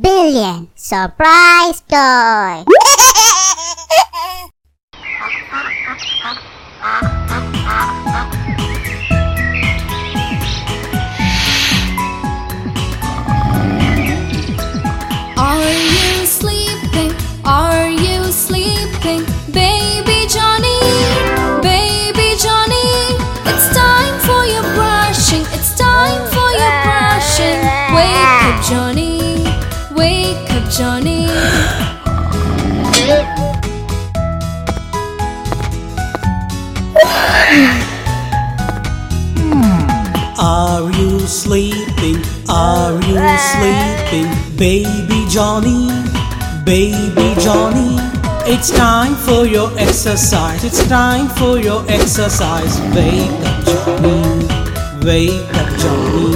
billion surprise toy. you sleeping? Are you sleeping? Baby Johnny, baby Johnny. It's time for your exercise. It's time for your exercise. Wake up, Johnny. Wake up, Johnny.